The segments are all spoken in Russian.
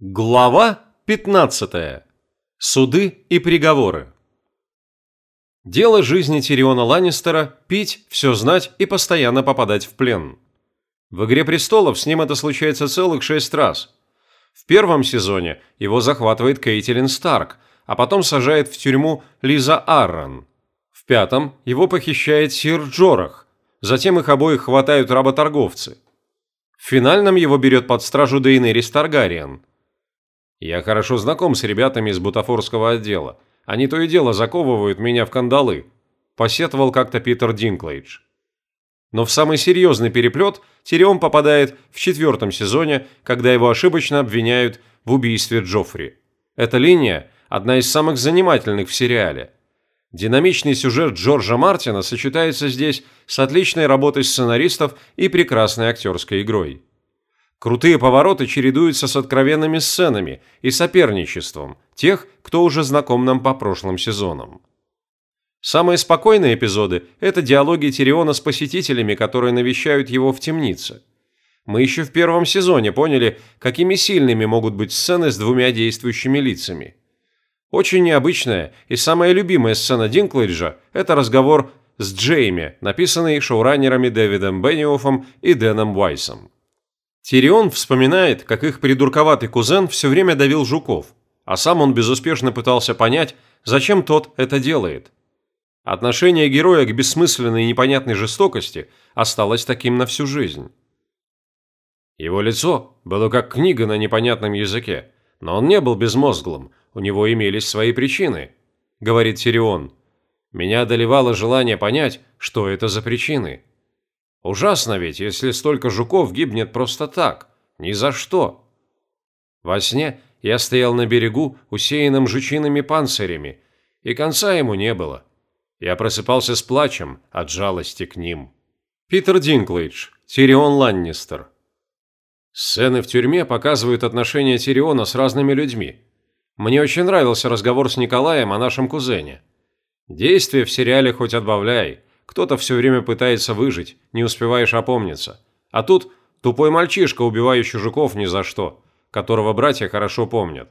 Глава 15. Суды и приговоры. Дело жизни Тириона Ланнистера – пить, все знать и постоянно попадать в плен. В «Игре престолов» с ним это случается целых шесть раз. В первом сезоне его захватывает Кейтилин Старк, а потом сажает в тюрьму Лиза Аррон. В пятом его похищает Сир Джорах, затем их обоих хватают работорговцы. В финальном его берет под стражу Дейнерис Таргариен – я хорошо знаком с ребятами из бутафорского отдела. Они то и дело заковывают меня в кандалы», – посетовал как-то Питер Динклейдж. Но в самый серьезный переплет Тирион попадает в четвертом сезоне, когда его ошибочно обвиняют в убийстве Джоффри. Эта линия – одна из самых занимательных в сериале. Динамичный сюжет Джорджа Мартина сочетается здесь с отличной работой сценаристов и прекрасной актерской игрой. Крутые повороты чередуются с откровенными сценами и соперничеством тех, кто уже знаком нам по прошлым сезонам. Самые спокойные эпизоды – это диалоги Тириона с посетителями, которые навещают его в темнице. Мы еще в первом сезоне поняли, какими сильными могут быть сцены с двумя действующими лицами. Очень необычная и самая любимая сцена Динклэджа – это разговор с Джейми, написанный шоураннерами Дэвидом Бенниофом и Дэном Уайсом. Тирион вспоминает, как их придурковатый кузен все время давил жуков, а сам он безуспешно пытался понять, зачем тот это делает. Отношение героя к бессмысленной и непонятной жестокости осталось таким на всю жизнь. Его лицо было как книга на непонятном языке, но он не был безмозглым, у него имелись свои причины, говорит Тирион. Меня одолевало желание понять, что это за причины. Ужасно ведь, если столько жуков гибнет просто так, ни за что. Во сне я стоял на берегу, усеянном жучиными панцирями, и конца ему не было. Я просыпался с плачем от жалости к ним. Питер Динклейдж, Тирион Ланнистер. Сцены в тюрьме показывают отношения Тириона с разными людьми. Мне очень нравился разговор с Николаем о нашем кузене. Действие в сериале хоть отбавляй – кто-то все время пытается выжить, не успеваешь опомниться. А тут тупой мальчишка, убивающий жуков ни за что, которого братья хорошо помнят.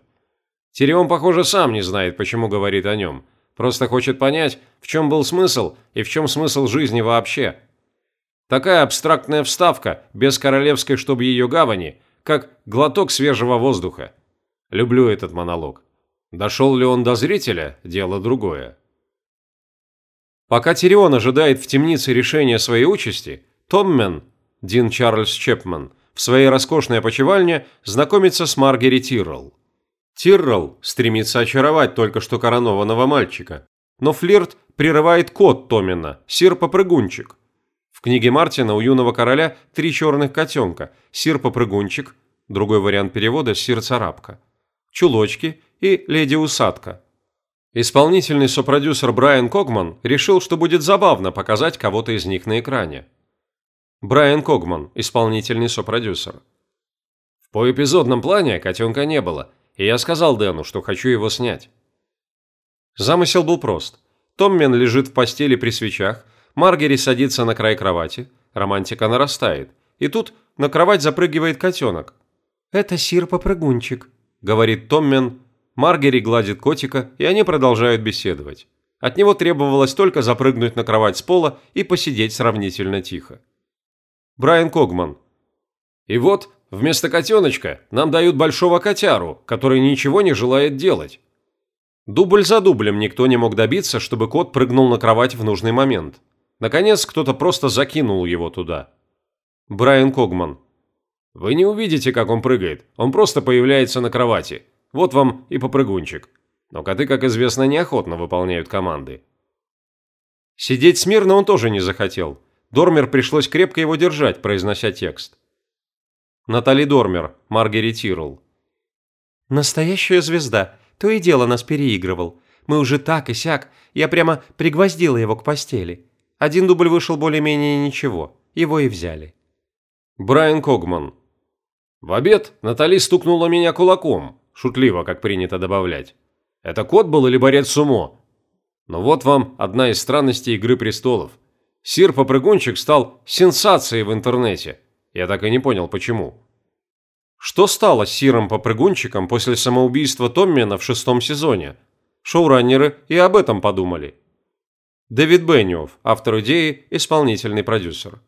Тирион, похоже, сам не знает, почему говорит о нем. Просто хочет понять, в чем был смысл и в чем смысл жизни вообще. Такая абстрактная вставка, без королевской, чтобы ее гавани, как глоток свежего воздуха. Люблю этот монолог. Дошел ли он до зрителя – дело другое. Пока Тирион ожидает в темнице решения своей участи, Томмен, Дин Чарльз Чепман, в своей роскошной опочивальне знакомится с Маргери Тиррелл. Тиррелл стремится очаровать только что коронованного мальчика, но флирт прерывает кот Томина, сир-попрыгунчик. В книге Мартина у юного короля три черных котенка – сир-попрыгунчик, другой вариант перевода – сир-царапка, чулочки и леди-усадка – Исполнительный сопродюсер Брайан Когман решил, что будет забавно показать кого-то из них на экране. Брайан Когман, исполнительный сопродюсер. В поэпизодном плане котенка не было, и я сказал Дэну, что хочу его снять. Замысел был прост. Томмен лежит в постели при свечах, Маргери садится на край кровати, романтика нарастает, и тут на кровать запрыгивает котенок. «Это сир-попрыгунчик», — говорит Томмен, Маргери гладит котика, и они продолжают беседовать. От него требовалось только запрыгнуть на кровать с пола и посидеть сравнительно тихо. Брайан Когман. И вот, вместо котеночка нам дают большого котяру, который ничего не желает делать. Дубль за дублем никто не мог добиться, чтобы кот прыгнул на кровать в нужный момент. Наконец, кто-то просто закинул его туда. Брайан Когман. Вы не увидите, как он прыгает. Он просто появляется на кровати. Вот вам и попрыгунчик. Но коты, как известно, неохотно выполняют команды. Сидеть смирно он тоже не захотел. Дормер пришлось крепко его держать, произнося текст. Натали Дормер, Маргери Тирл. «Настоящая звезда. То и дело нас переигрывал. Мы уже так и сяк. Я прямо пригвоздила его к постели. Один дубль вышел более-менее ничего. Его и взяли». Брайан Когман. В обед Натали стукнула меня кулаком. Шутливо, как принято добавлять. Это кот был или борец сумо? Но вот вам одна из странностей «Игры престолов». Сир-попрыгунчик стал сенсацией в интернете. Я так и не понял, почему. Что стало с Сиром-попрыгунчиком после самоубийства Томмина в шестом сезоне? Шоураннеры и об этом подумали. Дэвид Бенниофф, автор идеи, исполнительный продюсер.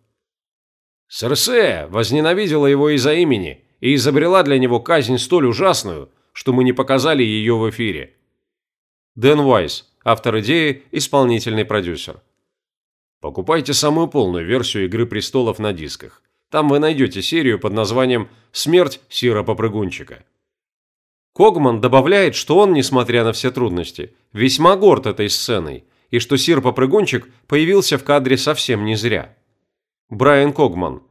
Серсея возненавидела его из-за имени и изобрела для него казнь столь ужасную, что мы не показали ее в эфире. Дэн Уайс, автор идеи, исполнительный продюсер. Покупайте самую полную версию «Игры престолов» на дисках. Там вы найдете серию под названием «Смерть Сира-попрыгунчика». Когман добавляет, что он, несмотря на все трудности, весьма горд этой сценой, и что Сир-попрыгунчик появился в кадре совсем не зря. Брайан Когман.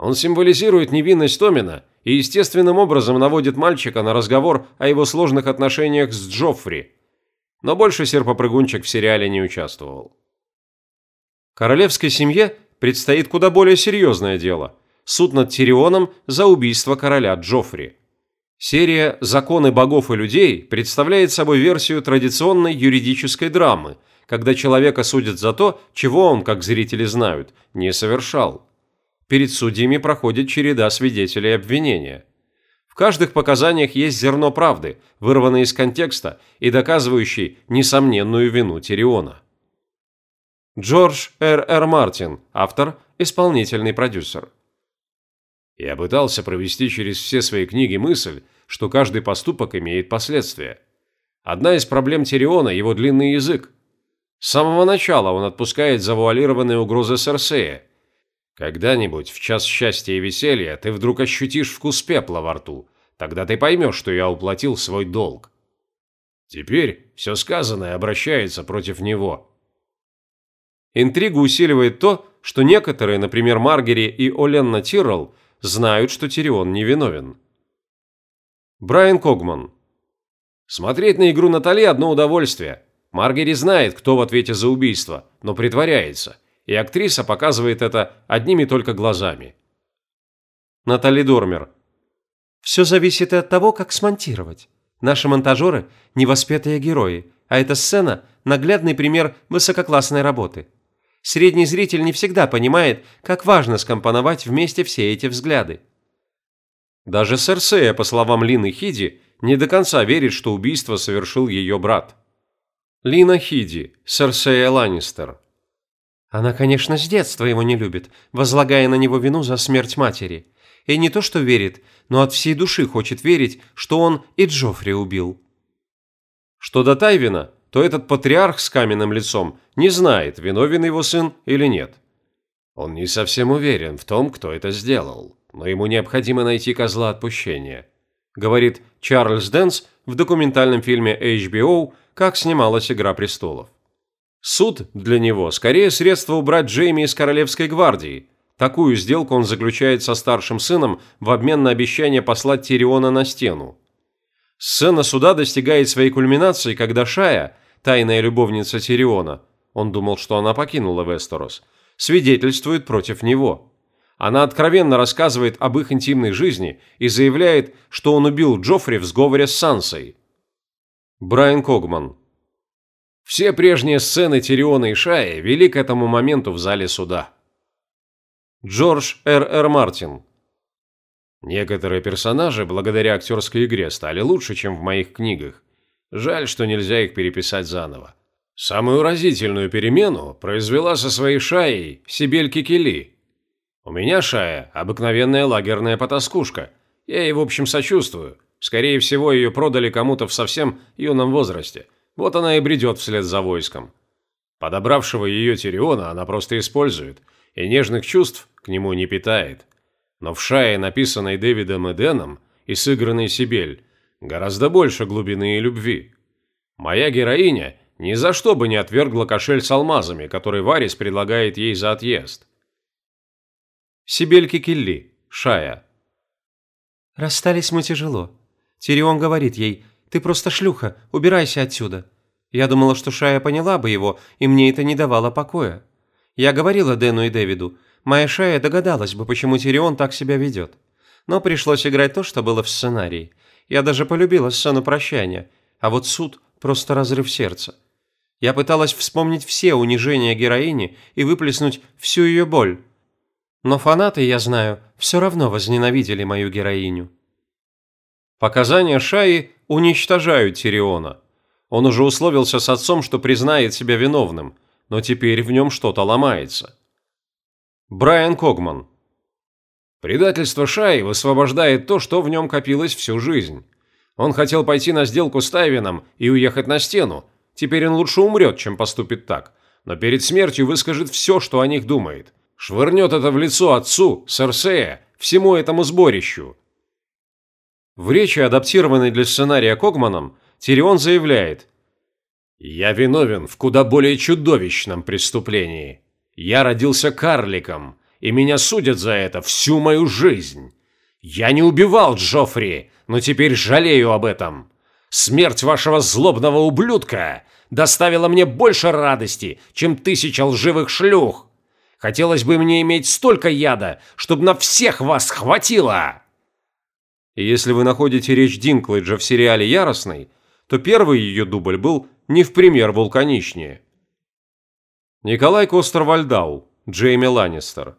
Он символизирует невинность Томина и естественным образом наводит мальчика на разговор о его сложных отношениях с Джоффри. Но больше Сир-попрыгунчик в сериале не участвовал. Королевской семье предстоит куда более серьезное дело – суд над Тирионом за убийство короля Джоффри. Серия «Законы богов и людей» представляет собой версию традиционной юридической драмы, когда человека судят за то, чего он, как зрители знают, не совершал. Перед судьями проходит череда свидетелей обвинения. В каждых показаниях есть зерно правды, вырванное из контекста и доказывающий несомненную вину Тириона. Джордж Р. Р. Мартин, автор, исполнительный продюсер. Я пытался провести через все свои книги мысль, что каждый поступок имеет последствия. Одна из проблем Тириона – его длинный язык. С самого начала он отпускает завуалированные угрозы Серсея. Когда-нибудь, в час счастья и веселья, ты вдруг ощутишь вкус пепла во рту. Тогда ты поймешь, что я уплатил свой долг. Теперь все сказанное обращается против него. Интригу усиливает то, что некоторые, например, Маргери и Оленна Тиррелл, знают, что Тирион невиновен. Брайан Когман. Смотреть на игру Натали – одно удовольствие. Маргери знает, кто в ответе за убийство, но притворяется, и актриса показывает это одними только глазами. Натали Дормер. Все зависит от того, как смонтировать. Наши монтажеры – невоспетые герои, а эта сцена – наглядный пример высококлассной работы – Средний зритель не всегда понимает, как важно скомпоновать вместе все эти взгляды. Даже Серсея, по словам Лины Хиди, не до конца верит, что убийство совершил ее брат. Лина Хиди, Серсея Ланнистер. Она, конечно, с детства его не любит, возлагая на него вину за смерть матери. И не то что верит, но от всей души хочет верить, что он и Джоффри убил. Что до Тайвина, то этот патриарх с каменным лицом не знает, виновен его сын или нет. Он не совсем уверен в том, кто это сделал, но ему необходимо найти козла отпущения, говорит Чарльз Дэнс в документальном фильме HBO «Как снималась «Игра престолов». Суд для него скорее средство убрать Джейми из Королевской гвардии. Такую сделку он заключает со старшим сыном в обмен на обещание послать Тириона на стену. Сцена суда достигает своей кульминации, когда Шая, тайная любовница Тириона, он думал, что она покинула Вестерос, свидетельствует против него. Она откровенно рассказывает об их интимной жизни и заявляет, что он убил Джоффри в сговоре с Сансой. Брайан Когман Все прежние сцены Тириона и Шая вели к этому моменту в зале суда. Джордж Р. Р. Мартин Некоторые персонажи, благодаря актерской игре, стали лучше, чем в моих книгах. Жаль, что нельзя их переписать заново. Самую разительную перемену произвела со своей шаей Сибель Кикели. У меня шая – обыкновенная лагерная потаскушка. Я ей, в общем, сочувствую. Скорее всего, ее продали кому-то в совсем юном возрасте. Вот она и бредет вслед за войском. Подобравшего ее Тириона она просто использует, и нежных чувств к нему не питает. Но в шае, написанной Дэвидом Эденом и сыгранной Сибель, гораздо больше глубины и любви. Моя героиня ни за что бы не отвергла кошель с алмазами, который Варис предлагает ей за отъезд. Сибель Кикелли, Шая. Расстались мы тяжело. Тирион говорит ей, ты просто шлюха, убирайся отсюда. Я думала, что Шая поняла бы его, и мне это не давало покоя. Я говорила Дэну и Дэвиду, Моя шея догадалась бы, почему Тирион так себя ведет. Но пришлось играть то, что было в сценарии. Я даже полюбила сцену прощания, а вот суд – просто разрыв сердца. Я пыталась вспомнить все унижения героини и выплеснуть всю ее боль. Но фанаты, я знаю, все равно возненавидели мою героиню. Показания Шаи уничтожают Тириона. Он уже условился с отцом, что признает себя виновным, но теперь в нем что-то ломается. Брайан Когман. Предательство Шаи высвобождает то, что в нем копилось всю жизнь. Он хотел пойти на сделку с Тайвином и уехать на стену. Теперь он лучше умрет, чем поступит так. Но перед смертью выскажет все, что о них думает. Швырнет это в лицо отцу, Серсея, всему этому сборищу. В речи, адаптированной для сценария Когманом, Тирион заявляет «Я виновен в куда более чудовищном преступлении. Я родился карликом, и меня судят за это всю мою жизнь. Я не убивал Джоффри, но теперь жалею об этом. Смерть вашего злобного ублюдка доставила мне больше радости, чем тысяча лживых шлюх. Хотелось бы мне иметь столько яда, чтобы на всех вас хватило!» И если вы находите речь Динклэджа в сериале «Яростный», то первый ее дубль был не в пример вулканичнее. Николай Костер-Вальдау, Джейми Ланнистер.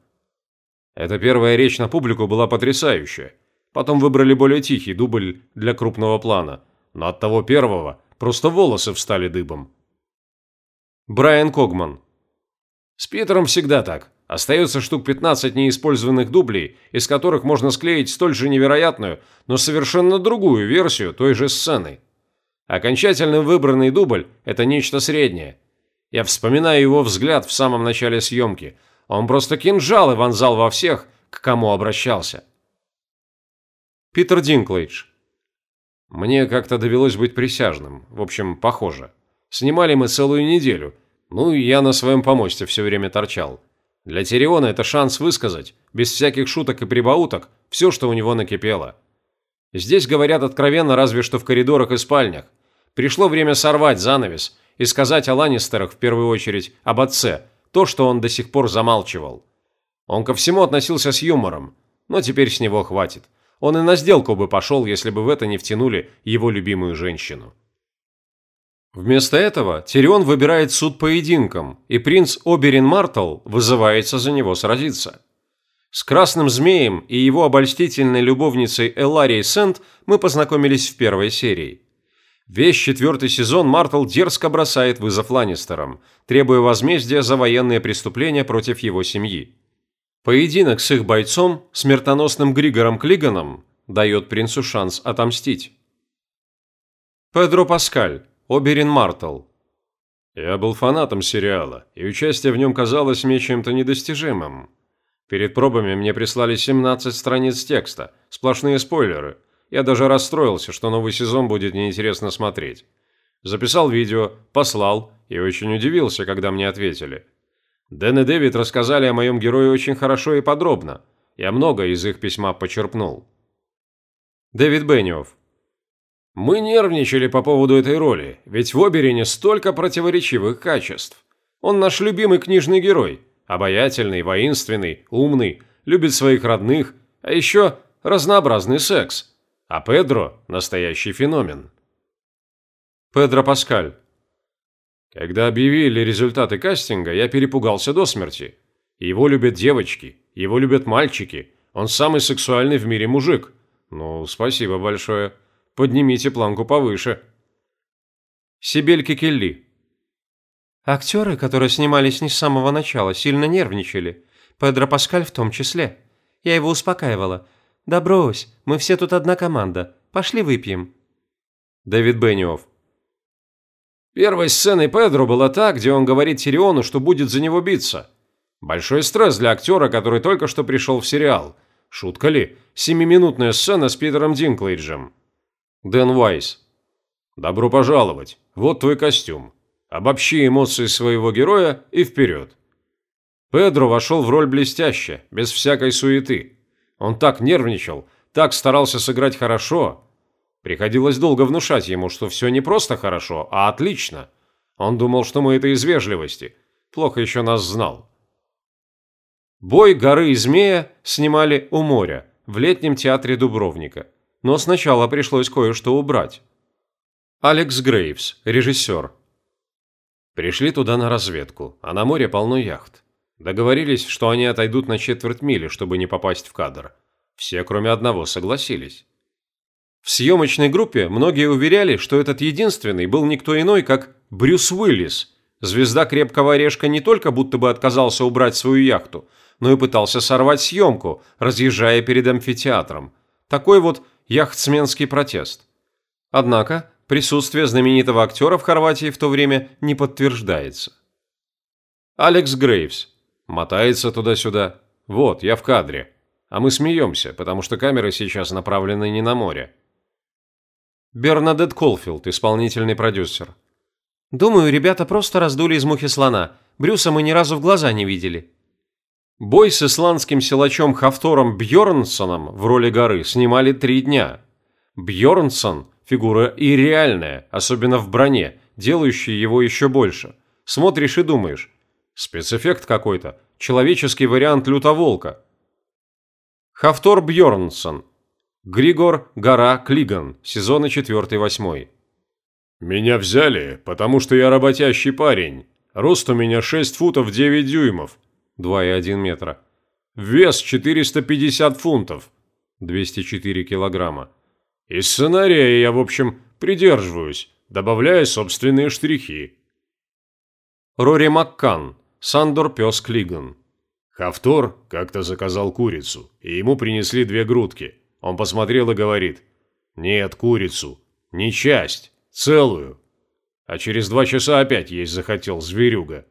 Эта первая речь на публику была потрясающая. Потом выбрали более тихий дубль для крупного плана, но от того первого просто волосы встали дыбом. Брайан Когман. С Питером всегда так. Остается штук 15 неиспользованных дублей, из которых можно склеить столь же невероятную, но совершенно другую версию той же сцены. Окончательно выбранный дубль – это нечто среднее. Я вспоминаю его взгляд в самом начале съемки. Он просто кинжал и вонзал во всех, к кому обращался. Питер Динклейдж. Мне как-то довелось быть присяжным. В общем, похоже. Снимали мы целую неделю. Ну и я на своем помосте все время торчал. Для Тириона это шанс высказать, без всяких шуток и прибауток, все, что у него накипело. Здесь говорят откровенно разве что в коридорах и спальнях. Пришло время сорвать занавес и сказать о Ланнистерах в первую очередь об отце, то, что он до сих пор замалчивал. Он ко всему относился с юмором, но теперь с него хватит. Он и на сделку бы пошел, если бы в это не втянули его любимую женщину. Вместо этого Тирион выбирает суд поединком, и принц Оберин Мартл вызывается за него сразиться. С Красным Змеем и его обольстительной любовницей Эларией Сент мы познакомились в первой серии. Весь четвертый сезон Мартл дерзко бросает вызов Ланнистерам, требуя возмездия за военные преступления против его семьи. Поединок с их бойцом, смертоносным Григором Клиганом, дает принцу шанс отомстить. Педро Паскаль Оберин Мартл. Я был фанатом сериала, и участие в нем казалось мне чем-то недостижимым. Перед пробами мне прислали 17 страниц текста, сплошные спойлеры. Я даже расстроился, что новый сезон будет неинтересно смотреть. Записал видео, послал и очень удивился, когда мне ответили. Дэн и Дэвид рассказали о моем герое очень хорошо и подробно. Я много из их письма почерпнул. Дэвид Бенниофф. Мы нервничали по поводу этой роли, ведь в Оберине столько противоречивых качеств. Он наш любимый книжный герой, обаятельный, воинственный, умный, любит своих родных, а еще разнообразный секс. А Педро – настоящий феномен. Педро Паскаль. Когда объявили результаты кастинга, я перепугался до смерти. Его любят девочки, его любят мальчики, он самый сексуальный в мире мужик. Ну, спасибо большое. Поднимите планку повыше. Сибельки Келли. Актеры, которые снимались не с самого начала, сильно нервничали. Педро Паскаль в том числе. Я его успокаивала. «Да брось, мы все тут одна команда. Пошли выпьем». Дэвид Бенниофф. Первой сценой Педро была та, где он говорит Тириону, что будет за него биться. Большой стресс для актера, который только что пришел в сериал. Шутка ли? Семиминутная сцена с Питером Динклейджем. Дэн Вайс. Добро пожаловать. Вот твой костюм. Обобщи эмоции своего героя и вперед. Педро вошел в роль блестяще, без всякой суеты. Он так нервничал, так старался сыграть хорошо. Приходилось долго внушать ему, что все не просто хорошо, а отлично. Он думал, что мы это из вежливости. Плохо еще нас знал. Бой горы и змея снимали у моря, в летнем театре Дубровника но сначала пришлось кое-что убрать. Алекс Грейвс, режиссер. Пришли туда на разведку, а на море полно яхт. Договорились, что они отойдут на четверть мили, чтобы не попасть в кадр. Все, кроме одного, согласились. В съемочной группе многие уверяли, что этот единственный был никто иной, как Брюс Уиллис. Звезда крепкого орешка не только будто бы отказался убрать свою яхту, но и пытался сорвать съемку, разъезжая перед амфитеатром. Такой вот яхтсменский протест. Однако присутствие знаменитого актера в Хорватии в то время не подтверждается. Алекс Грейвс. Мотается туда-сюда. Вот, я в кадре. А мы смеемся, потому что камеры сейчас направлены не на море. Бернадет Колфилд, исполнительный продюсер. Думаю, ребята просто раздули из мухи слона. Брюса мы ни разу в глаза не видели. Бой с исландским силачом Хафтором Бьорнсоном в роли горы снимали три дня. Бьорнсон – фигура и реальная, особенно в броне, делающая его еще больше. Смотришь и думаешь, спецэффект какой-то, человеческий вариант лютоволка. Хафтор Бьорнсон – Григор Гора Клиган, сезоны 4-8. «Меня взяли, потому что я работящий парень. Рост у меня 6 футов 9 дюймов, 2,1 метра. Вес 450 фунтов, 204 килограмма. И сценария я, в общем, придерживаюсь, добавляя собственные штрихи». Рори Маккан, Сандор Пес Клиган. Хавтор как-то заказал курицу, и ему принесли две грудки – он посмотрел и говорит, «Нет, курицу. Не часть. Целую». А через два часа опять есть захотел зверюга.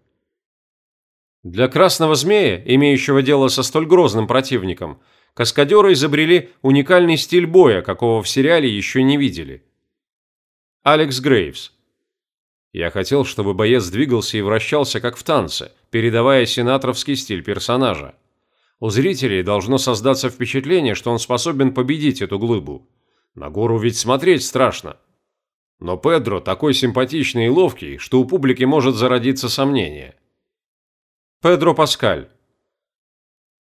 Для красного змея, имеющего дело со столь грозным противником, каскадеры изобрели уникальный стиль боя, какого в сериале еще не видели. Алекс Грейвс. Я хотел, чтобы боец двигался и вращался, как в танце, передавая сенаторовский стиль персонажа. У зрителей должно создаться впечатление, что он способен победить эту глыбу. На гору ведь смотреть страшно. Но Педро такой симпатичный и ловкий, что у публики может зародиться сомнение. Педро Паскаль.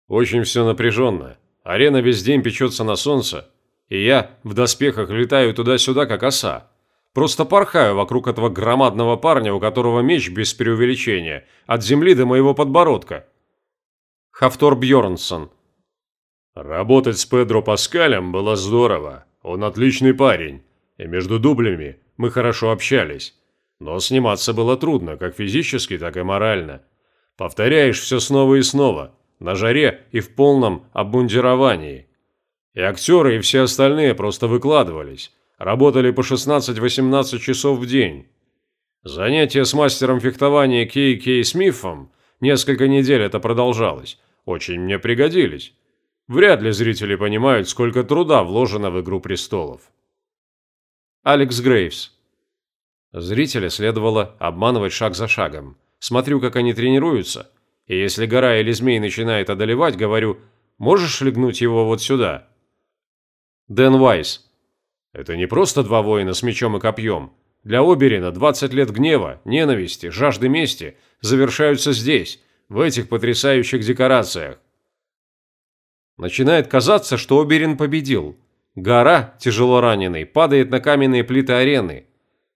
Очень все напряженно. Арена весь день печется на солнце, и я в доспехах летаю туда-сюда, как оса. Просто порхаю вокруг этого громадного парня, у которого меч без преувеличения, от земли до моего подбородка – Хафтор Бьорнсон. Работать с Педро Паскалем было здорово. Он отличный парень. И между дублями мы хорошо общались. Но сниматься было трудно, как физически, так и морально. Повторяешь все снова и снова, на жаре и в полном обмундировании. И актеры, и все остальные просто выкладывались. Работали по 16-18 часов в день. Занятия с мастером фехтования Кей Кей Смифом несколько недель это продолжалось очень мне пригодились. Вряд ли зрители понимают, сколько труда вложено в «Игру престолов». Алекс Грейвс. Зрителя следовало обманывать шаг за шагом. Смотрю, как они тренируются, и если гора или змей начинает одолевать, говорю, можешь легнуть его вот сюда? Дэн Вайс. Это не просто два воина с мечом и копьем. Для Оберина 20 лет гнева, ненависти, жажды мести завершаются здесь, в этих потрясающих декорациях. Начинает казаться, что Оберин победил. Гора, тяжело раненый, падает на каменные плиты арены.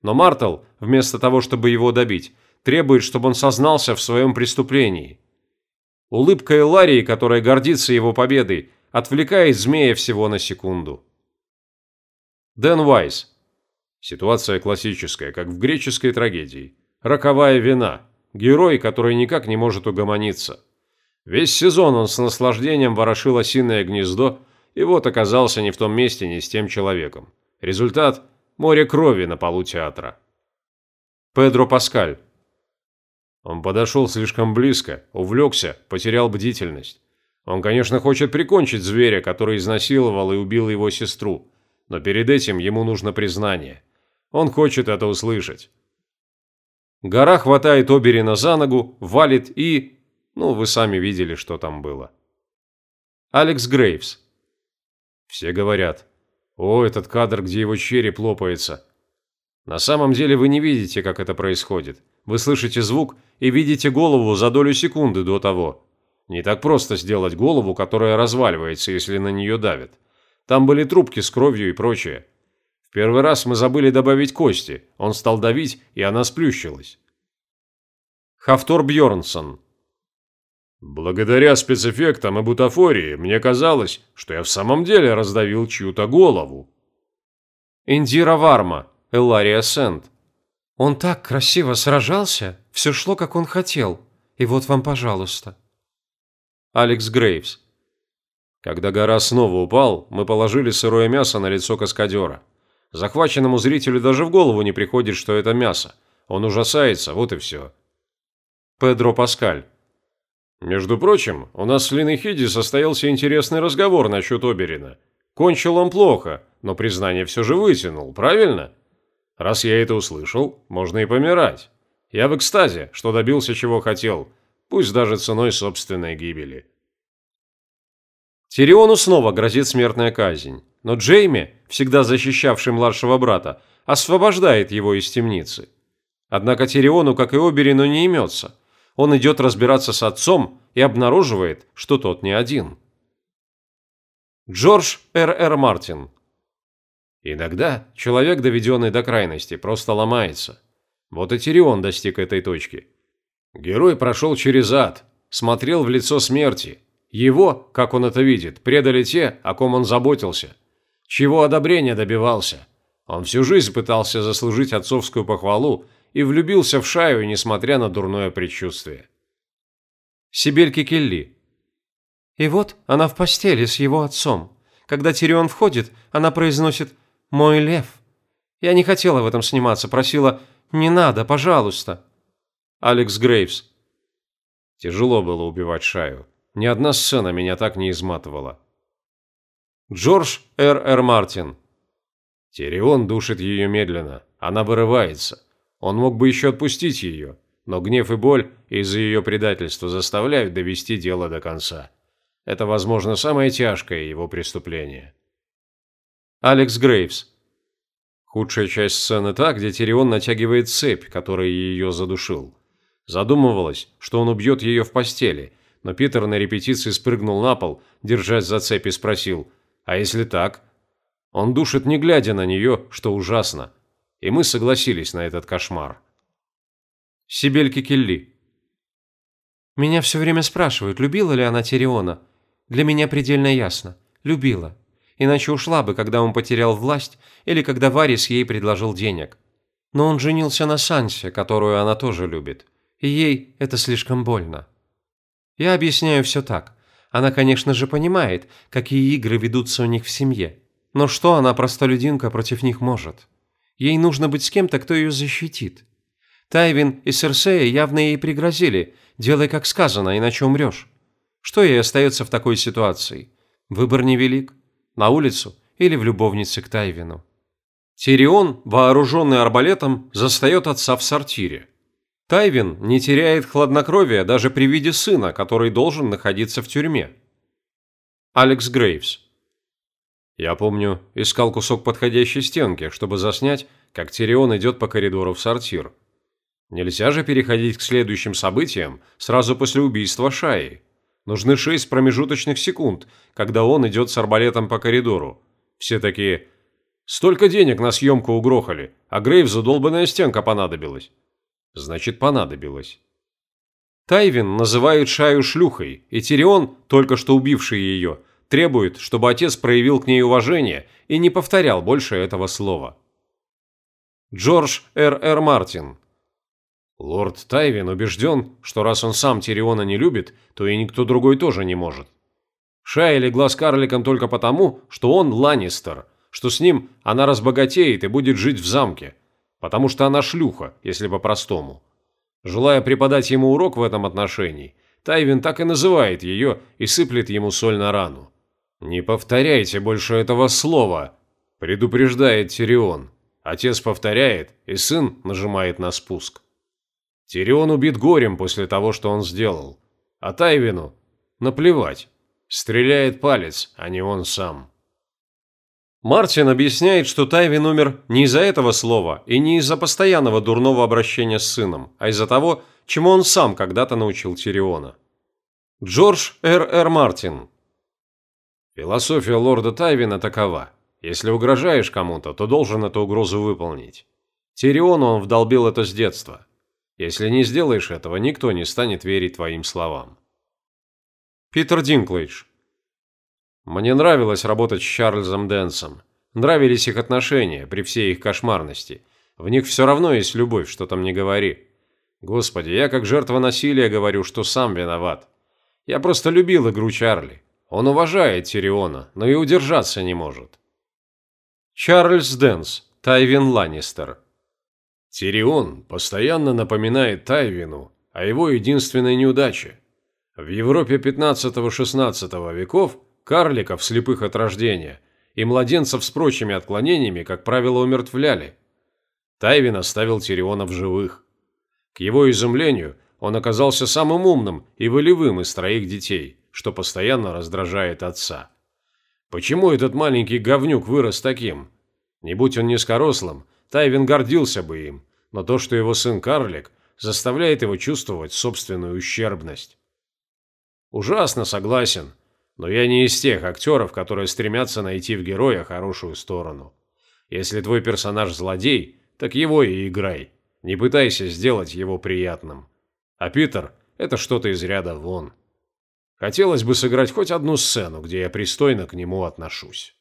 Но Мартл, вместо того, чтобы его добить, требует, чтобы он сознался в своем преступлении. Улыбка Эларии, которая гордится его победой, отвлекает змея всего на секунду. Дэн Уайс. Ситуация классическая, как в греческой трагедии. Роковая вина. Герой, который никак не может угомониться. Весь сезон он с наслаждением ворошил осиное гнездо, и вот оказался не в том месте, не с тем человеком. Результат – море крови на полу театра. Педро Паскаль. Он подошел слишком близко, увлекся, потерял бдительность. Он, конечно, хочет прикончить зверя, который изнасиловал и убил его сестру, но перед этим ему нужно признание. Он хочет это услышать. Гора хватает Оберина за ногу, валит и... Ну, вы сами видели, что там было. Алекс Грейвс. Все говорят, о, этот кадр, где его череп лопается. На самом деле вы не видите, как это происходит. Вы слышите звук и видите голову за долю секунды до того. Не так просто сделать голову, которая разваливается, если на нее давят. Там были трубки с кровью и прочее. Первый раз мы забыли добавить кости. Он стал давить, и она сплющилась. Хафтор Бьорнсон. Благодаря спецэффектам и бутафории мне казалось, что я в самом деле раздавил чью-то голову. Индира Варма, Элария Сент. Он так красиво сражался, все шло, как он хотел. И вот вам, пожалуйста. Алекс Грейвс. Когда гора снова упал, мы положили сырое мясо на лицо каскадера. Захваченному зрителю даже в голову не приходит, что это мясо. Он ужасается, вот и все. Педро Паскаль. Между прочим, у нас с Линой Хиди состоялся интересный разговор насчет Оберина. Кончил он плохо, но признание все же вытянул, правильно? Раз я это услышал, можно и помирать. Я в экстазе, что добился чего хотел, пусть даже ценой собственной гибели. Тириону снова грозит смертная казнь, но Джейми, всегда защищавший младшего брата, освобождает его из темницы. Однако Тириону, как и Оберину, не имется. Он идет разбираться с отцом и обнаруживает, что тот не один. Джордж Р. Р. Мартин Иногда человек, доведенный до крайности, просто ломается. Вот и Тирион достиг этой точки. Герой прошел через ад, смотрел в лицо смерти, его, как он это видит, предали те, о ком он заботился. Чего одобрения добивался. Он всю жизнь пытался заслужить отцовскую похвалу и влюбился в Шаю, несмотря на дурное предчувствие. Сибельки Келли. И вот она в постели с его отцом. Когда Тирион входит, она произносит «Мой лев». Я не хотела в этом сниматься, просила «Не надо, пожалуйста». Алекс Грейвс. Тяжело было убивать Шаю. Ни одна сцена меня так не изматывала. Джордж Р. Р. Мартин. Тирион душит ее медленно. Она вырывается. Он мог бы еще отпустить ее, но гнев и боль из-за ее предательства заставляют довести дело до конца. Это, возможно, самое тяжкое его преступление. Алекс Грейвс. Худшая часть сцены та, где Тирион натягивает цепь, которая ее задушил. Задумывалось, что он убьет ее в постели – но Питер на репетиции спрыгнул на пол, держась за цепь и спросил, «А если так?» Он душит, не глядя на нее, что ужасно. И мы согласились на этот кошмар. Сибельки Келли. Меня все время спрашивают, любила ли она Тириона. Для меня предельно ясно. Любила. Иначе ушла бы, когда он потерял власть или когда Варис ей предложил денег. Но он женился на Сансе, которую она тоже любит. И ей это слишком больно. Я объясняю все так. Она, конечно же, понимает, какие игры ведутся у них в семье. Но что она, простолюдинка, против них может? Ей нужно быть с кем-то, кто ее защитит. Тайвин и Серсея явно ей пригрозили. Делай, как сказано, иначе умрешь. Что ей остается в такой ситуации? Выбор невелик. На улицу или в любовнице к Тайвину. Тирион, вооруженный арбалетом, застает отца в сортире. Тайвин не теряет хладнокровия даже при виде сына, который должен находиться в тюрьме. Алекс Грейвс. Я помню, искал кусок подходящей стенки, чтобы заснять, как Тирион идет по коридору в сортир. Нельзя же переходить к следующим событиям сразу после убийства Шаи. Нужны шесть промежуточных секунд, когда он идет с арбалетом по коридору. Все такие «Столько денег на съемку угрохали, а Грейвзу долбанная стенка понадобилась». Значит, понадобилось. Тайвин называют Шаю шлюхой, и Тирион, только что убивший ее, требует, чтобы отец проявил к ней уважение и не повторял больше этого слова. Джордж Р. Р. Мартин Лорд Тайвин убежден, что раз он сам Тириона не любит, то и никто другой тоже не может. Шая легла с карликом только потому, что он Ланнистер, что с ним она разбогатеет и будет жить в замке – потому что она шлюха, если по-простому. Желая преподать ему урок в этом отношении, Тайвин так и называет ее и сыплет ему соль на рану. «Не повторяйте больше этого слова», – предупреждает Тирион. Отец повторяет, и сын нажимает на спуск. Тирион убит горем после того, что он сделал. А Тайвину наплевать. Стреляет палец, а не он сам. Мартин объясняет, что Тайвин умер не из-за этого слова и не из-за постоянного дурного обращения с сыном, а из-за того, чему он сам когда-то научил Тириона. Джордж Р. Р. Мартин Философия лорда Тайвина такова. Если угрожаешь кому-то, то должен эту угрозу выполнить. Тириону он вдолбил это с детства. Если не сделаешь этого, никто не станет верить твоим словам. Питер Динклейдж. Мне нравилось работать с Чарльзом Дэнсом. Нравились их отношения при всей их кошмарности. В них все равно есть любовь, что там не говори. Господи, я как жертва насилия говорю, что сам виноват. Я просто любил игру Чарли. Он уважает Тириона, но и удержаться не может. Чарльз Дэнс, Тайвин Ланнистер. Тирион постоянно напоминает Тайвину о его единственной неудаче. В Европе 15-16 веков карликов, слепых от рождения, и младенцев с прочими отклонениями, как правило, умертвляли. Тайвин оставил Тириона в живых. К его изумлению, он оказался самым умным и волевым из троих детей, что постоянно раздражает отца. Почему этот маленький говнюк вырос таким? Не будь он низкорослым, Тайвин гордился бы им, но то, что его сын карлик, заставляет его чувствовать собственную ущербность. Ужасно согласен, но я не из тех актеров, которые стремятся найти в героя хорошую сторону. Если твой персонаж злодей, так его и играй. Не пытайся сделать его приятным. А Питер – это что-то из ряда вон. Хотелось бы сыграть хоть одну сцену, где я пристойно к нему отношусь.